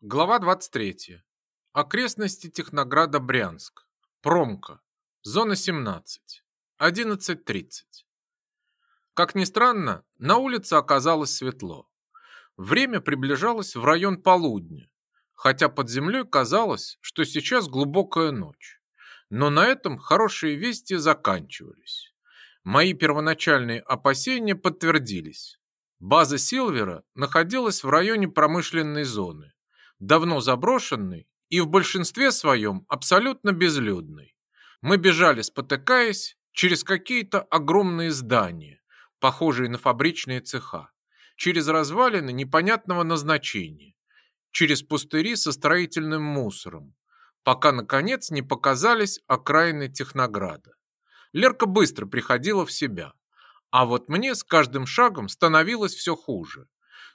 Глава 23. Окрестности Технограда Брянск. Промка. Зона 17. 11.30. Как ни странно, на улице оказалось светло. Время приближалось в район полудня, хотя под землей казалось, что сейчас глубокая ночь. Но на этом хорошие вести заканчивались. Мои первоначальные опасения подтвердились. База Силвера находилась в районе промышленной зоны, давно заброшенный и в большинстве своем абсолютно безлюдный. Мы бежали, спотыкаясь, через какие-то огромные здания, похожие на фабричные цеха, через развалины непонятного назначения, через пустыри со строительным мусором, пока, наконец, не показались окраины Технограда. Лерка быстро приходила в себя, а вот мне с каждым шагом становилось все хуже.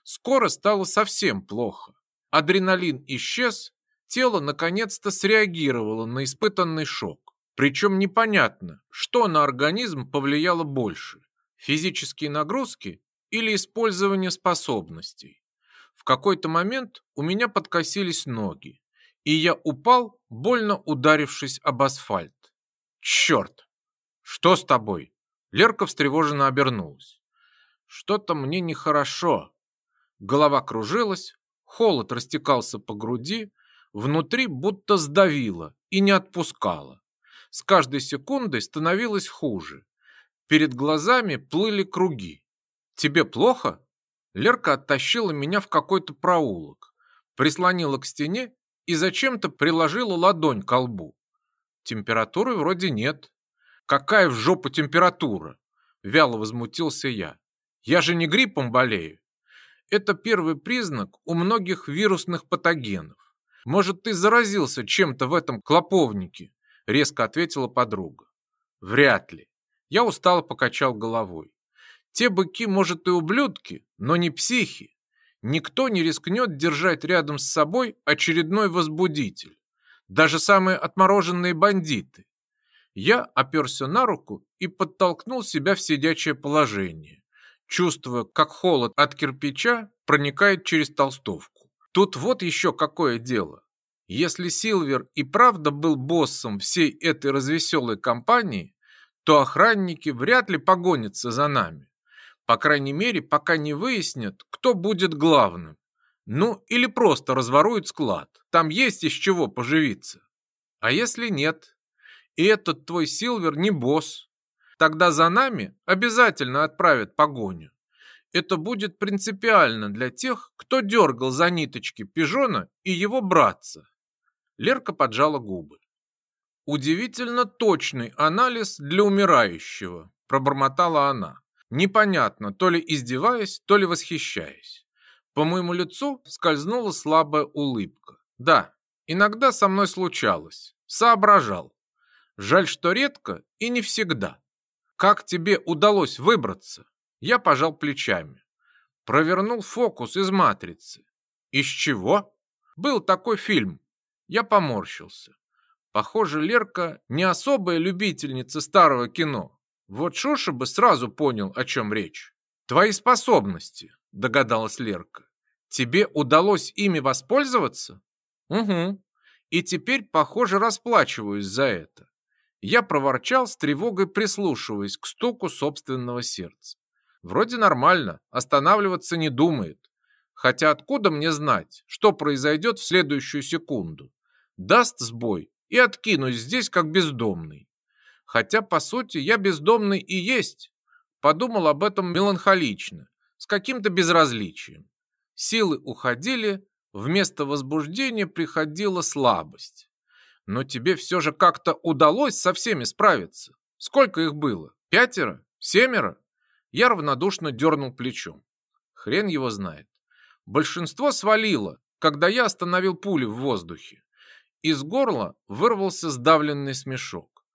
Скоро стало совсем плохо. Адреналин исчез, тело наконец-то среагировало на испытанный шок. Причем непонятно, что на организм повлияло больше – физические нагрузки или использование способностей. В какой-то момент у меня подкосились ноги, и я упал, больно ударившись об асфальт. «Черт! Что с тобой?» Лерка встревоженно обернулась. «Что-то мне нехорошо». Голова кружилась, Холод растекался по груди, внутри будто сдавило и не отпускало. С каждой секундой становилось хуже. Перед глазами плыли круги. «Тебе плохо?» Лерка оттащила меня в какой-то проулок, прислонила к стене и зачем-то приложила ладонь к лбу. Температуры вроде нет. Какая в жопу температура? Вяло возмутился я. Я же не гриппом болею. Это первый признак у многих вирусных патогенов. Может, ты заразился чем-то в этом клоповнике? Резко ответила подруга. Вряд ли. Я устало покачал головой. Те быки, может, и ублюдки, но не психи. Никто не рискнет держать рядом с собой очередной возбудитель. Даже самые отмороженные бандиты. Я оперся на руку и подтолкнул себя в сидячее положение чувствуя, как холод от кирпича проникает через толстовку. Тут вот еще какое дело. Если Силвер и правда был боссом всей этой развеселой компании, то охранники вряд ли погонятся за нами. По крайней мере, пока не выяснят, кто будет главным. Ну, или просто разворуют склад. Там есть из чего поживиться. А если нет? И этот твой Силвер не босс, Тогда за нами обязательно отправят погоню. Это будет принципиально для тех, кто дергал за ниточки пижона и его братца. Лерка поджала губы. Удивительно точный анализ для умирающего, пробормотала она. Непонятно, то ли издеваясь, то ли восхищаясь. По моему лицу скользнула слабая улыбка. Да, иногда со мной случалось. Соображал. Жаль, что редко и не всегда как тебе удалось выбраться?» Я пожал плечами. Провернул фокус из «Матрицы». «Из чего?» «Был такой фильм». Я поморщился. Похоже, Лерка не особая любительница старого кино. Вот Шуша бы сразу понял, о чем речь. «Твои способности», — догадалась Лерка. «Тебе удалось ими воспользоваться?» «Угу. И теперь, похоже, расплачиваюсь за это. Я проворчал с тревогой, прислушиваясь к стуку собственного сердца. Вроде нормально, останавливаться не думает. Хотя откуда мне знать, что произойдет в следующую секунду? Даст сбой и откинусь здесь, как бездомный. Хотя, по сути, я бездомный и есть. Подумал об этом меланхолично, с каким-то безразличием. Силы уходили, вместо возбуждения приходила слабость но тебе все же как-то удалось со всеми справиться. Сколько их было? Пятеро? Семеро?» Я равнодушно дернул плечом. Хрен его знает. Большинство свалило, когда я остановил пули в воздухе. Из горла вырвался сдавленный смешок.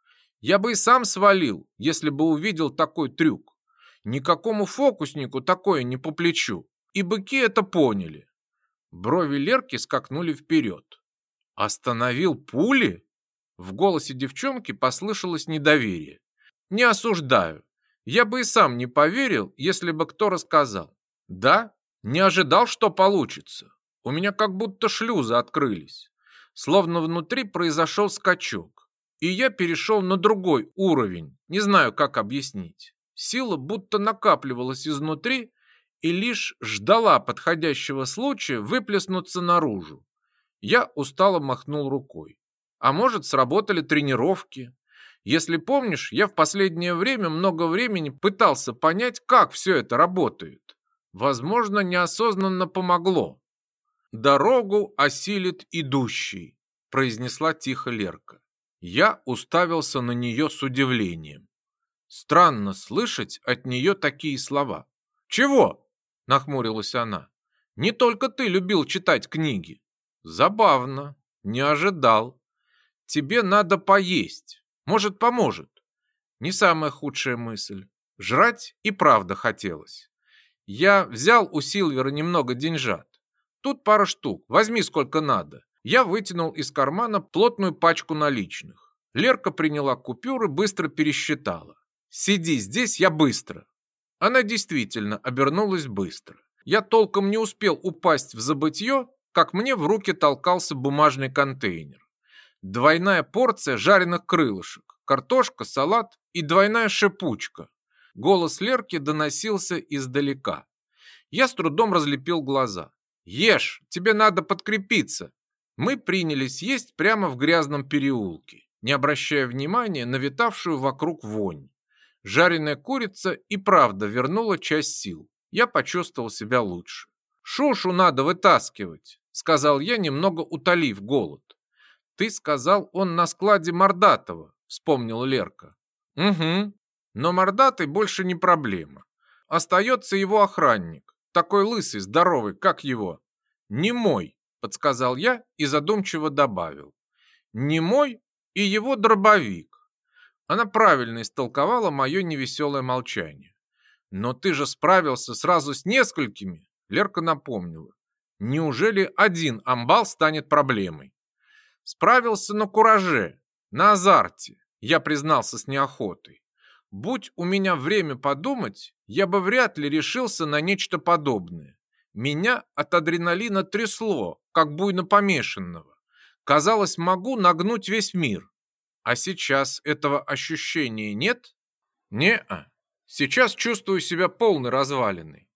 Я бы и сам свалил, если бы увидел такой трюк. Никакому фокуснику такое не по плечу. И быки это поняли. Брови Лерки скакнули вперед. «Остановил пули?» В голосе девчонки послышалось недоверие. «Не осуждаю. Я бы и сам не поверил, если бы кто рассказал. Да, не ожидал, что получится. У меня как будто шлюзы открылись. Словно внутри произошел скачок. И я перешел на другой уровень, не знаю, как объяснить. Сила будто накапливалась изнутри и лишь ждала подходящего случая выплеснуться наружу. Я устало махнул рукой. А может, сработали тренировки? Если помнишь, я в последнее время много времени пытался понять, как все это работает. Возможно, неосознанно помогло. «Дорогу осилит идущий», — произнесла тихо Лерка. Я уставился на нее с удивлением. Странно слышать от нее такие слова. «Чего?» — нахмурилась она. «Не только ты любил читать книги. Забавно, не ожидал. Тебе надо поесть. Может, поможет. Не самая худшая мысль. Жрать и правда хотелось. Я взял у Сильвера немного деньжат. Тут пара штук. Возьми сколько надо. Я вытянул из кармана плотную пачку наличных. Лерка приняла купюры, быстро пересчитала. «Сиди здесь, я быстро!» Она действительно обернулась быстро. Я толком не успел упасть в забытье, как мне в руки толкался бумажный контейнер. Двойная порция жареных крылышек, картошка, салат и двойная шипучка. Голос Лерки доносился издалека. Я с трудом разлепил глаза. «Ешь, тебе надо подкрепиться!» Мы принялись есть прямо в грязном переулке, не обращая внимания на витавшую вокруг вонь. Жареная курица и правда вернула часть сил. Я почувствовал себя лучше. Шошу надо вытаскивать», — сказал я, немного утолив голод. «Ты сказал, он на складе Мордатова», — вспомнил Лерка. «Угу, но Мордатый больше не проблема. Остается его охранник, такой лысый, здоровый, как его. Не мой, подсказал я и задумчиво добавил. Не мой и его дробовик. Она правильно истолковала мое невеселое молчание. Но ты же справился сразу с несколькими, Лерка напомнила. Неужели один амбал станет проблемой? Справился на кураже, на азарте, я признался с неохотой. Будь у меня время подумать, я бы вряд ли решился на нечто подобное. Меня от адреналина трясло, как буйно помешанного. Казалось, могу нагнуть весь мир. А сейчас этого ощущения нет? Не-а. Сейчас чувствую себя полной развалиной.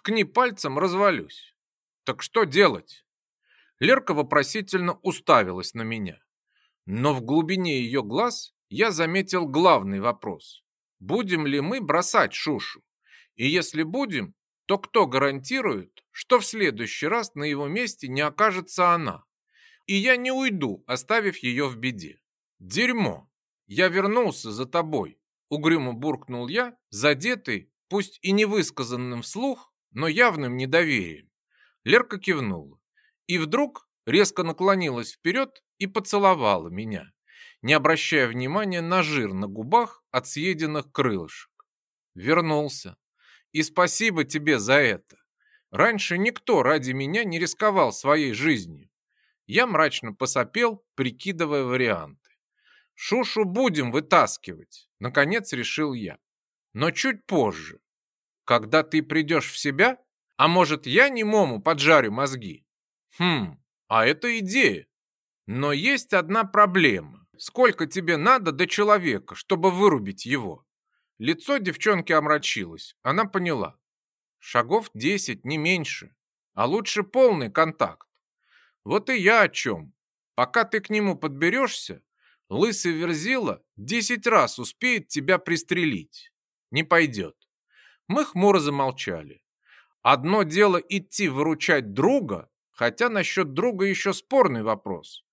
Ткни пальцем, развалюсь. Так что делать? Лерка вопросительно уставилась на меня. Но в глубине ее глаз я заметил главный вопрос. Будем ли мы бросать Шушу? И если будем, то кто гарантирует, что в следующий раз на его месте не окажется она? И я не уйду, оставив ее в беде. Дерьмо! Я вернулся за тобой, угрюмо буркнул я, задетый, пусть и невысказанным вслух, но явным недоверием. Лерка кивнула и вдруг резко наклонилась вперед и поцеловала меня, не обращая внимания на жир на губах от съеденных крылышек. Вернулся. И спасибо тебе за это. Раньше никто ради меня не рисковал своей жизнью. Я мрачно посопел, прикидывая варианты. Шушу будем вытаскивать, наконец решил я. Но чуть позже. Когда ты придешь в себя, а может, я немому поджарю мозги? Хм, а это идея. Но есть одна проблема. Сколько тебе надо до человека, чтобы вырубить его? Лицо девчонки омрачилось. Она поняла. Шагов 10, не меньше. А лучше полный контакт. Вот и я о чем. Пока ты к нему подберешься, лысый верзила 10 раз успеет тебя пристрелить. Не пойдет. Мы хмуро замолчали. Одно дело идти выручать друга, хотя насчет друга еще спорный вопрос.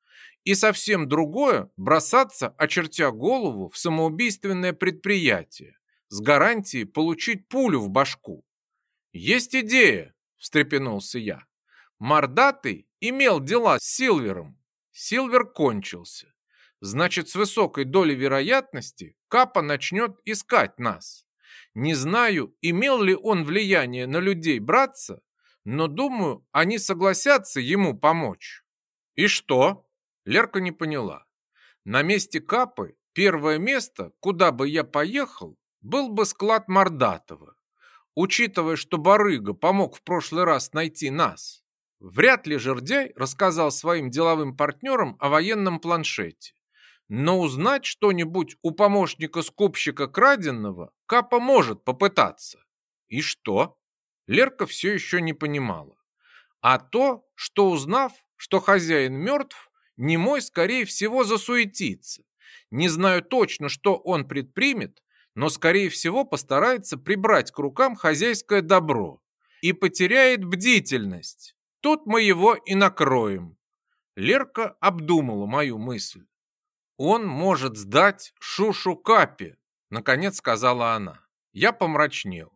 И совсем другое – бросаться, очертя голову, в самоубийственное предприятие, с гарантией получить пулю в башку. «Есть идея!» – встрепенулся я. Мордатый имел дела с Силвером. Силвер кончился. Значит, с высокой долей вероятности Капа начнет искать нас. Не знаю, имел ли он влияние на людей братца, но думаю, они согласятся ему помочь». «И что?» Лерка не поняла. «На месте Капы первое место, куда бы я поехал, был бы склад Мордатова, учитывая, что Барыга помог в прошлый раз найти нас. Вряд ли Жердяй рассказал своим деловым партнерам о военном планшете но узнать что-нибудь у помощника скупщика краденного Капа может попытаться. И что? Лерка все еще не понимала. А то, что узнав, что хозяин мертв, немой, скорее всего, засуетиться. Не знаю точно, что он предпримет, но, скорее всего, постарается прибрать к рукам хозяйское добро и потеряет бдительность. Тут мы его и накроем. Лерка обдумала мою мысль. «Он может сдать Шушу Капи», — наконец сказала она. Я помрачнел.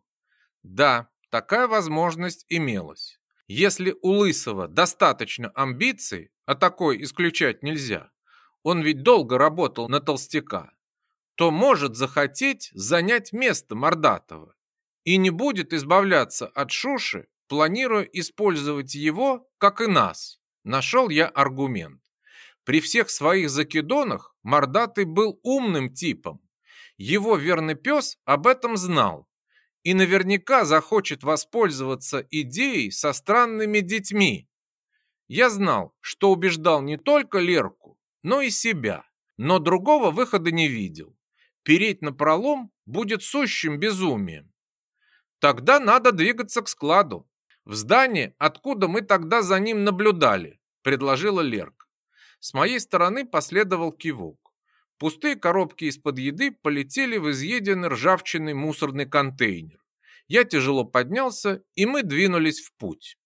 Да, такая возможность имелась. Если у Лысого достаточно амбиций, а такое исключать нельзя, он ведь долго работал на толстяка, то может захотеть занять место Мордатова и не будет избавляться от Шуши, планируя использовать его, как и нас. Нашел я аргумент. При всех своих закидонах Мордатый был умным типом. Его верный пес об этом знал и наверняка захочет воспользоваться идеей со странными детьми. Я знал, что убеждал не только Лерку, но и себя, но другого выхода не видел. Переть на пролом будет сущим безумием. Тогда надо двигаться к складу. В здании, откуда мы тогда за ним наблюдали, предложила Лерк. С моей стороны последовал кивок. Пустые коробки из-под еды полетели в изъеденный ржавчиной мусорный контейнер. Я тяжело поднялся, и мы двинулись в путь.